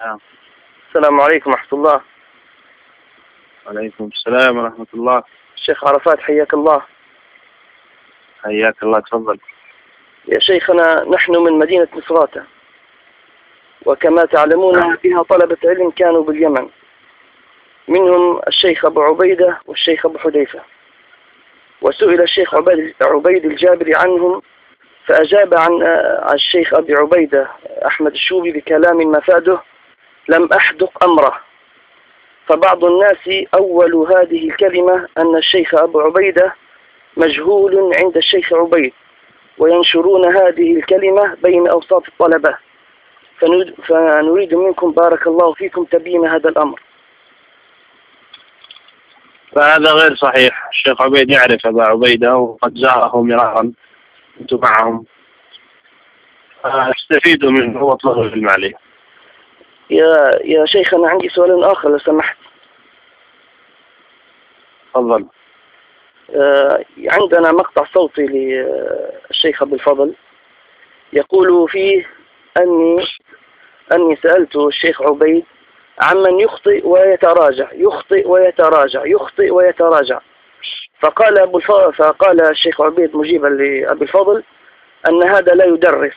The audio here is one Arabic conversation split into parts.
نعم. السلام عليكم ورحمة الله. وعليكم السلام ورحمة الله. الشيخ عرفات حياك الله. حياك الله تفضل. يا شيخنا نحن من مدينة مصراتة وكما تعلمون بها طلبة علم كانوا باليمن. منهم الشيخ أبو عبيدة والشيخ أبو حذيفة. وسئل الشيخ عبيد, الجابري عنهم فأجاب عن عن الشيخ أبي عبيدة أحمد الشوبي بكلام مفاده لم أحدق أمره. فبعض الناس أول هذه الكلمة أن الشيخ أبو عبيدة مجهول عند الشيخ عبيد وينشرون هذه الكلمة بين أوساط الطلبة. فنريد منكم بارك الله فيكم تبيين هذا الأمر. فهذا غير صحيح. الشيخ عبيد يعرف أبا عبيدة وقد زاره مرارا كنت معهم. استفيدوا منه واطلبوا العلم عليه. يا يا شيخ أنا عندي سؤال آخر لو سمحت. تفضل. آه، عندنا مقطع صوتي للشيخ أبو الفضل. يقول فيه أني أني سألت الشيخ عبيد عمن يخطئ ويتراجع يخطئ ويتراجع يخطئ ويتراجع. فقال أبو الفضل فقال الشيخ عبيد مجيبا لأبي الفضل أن هذا لا يدرس.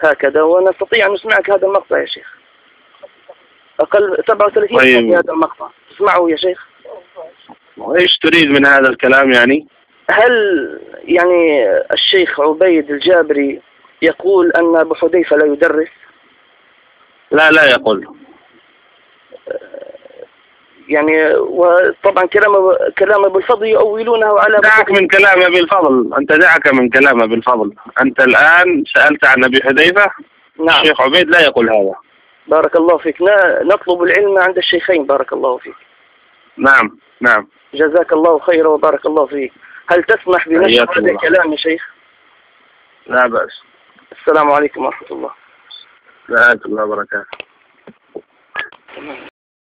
هكذا ونستطيع أن نسمعك هذا المقطع يا شيخ. أقل 37 طيب. في هذا المقطع. اسمعوا يا شيخ. وإيش تريد من هذا الكلام يعني؟ هل يعني الشيخ عبيد الجابري يقول أن أبو حذيفة لا يدرس؟ لا لا يقول. يعني وطبعا كلام كلام أبو الفضل يؤولونه على دعك من كلام أبي الفضل. أنت دعك من كلام أبي الفضل. أنت الآن سألت عن أبي حذيفة. نعم. الشيخ عبيد لا يقول هذا. بارك الله فيك. نطلب العلم عند الشيخين بارك الله فيك. نعم نعم. جزاك الله خيرا وبارك الله فيك. هل تسمح بنشر هذا. الكلام يا شيخ؟ لا بأس. السلام عليكم ورحمة الله. لا الله وبركاته.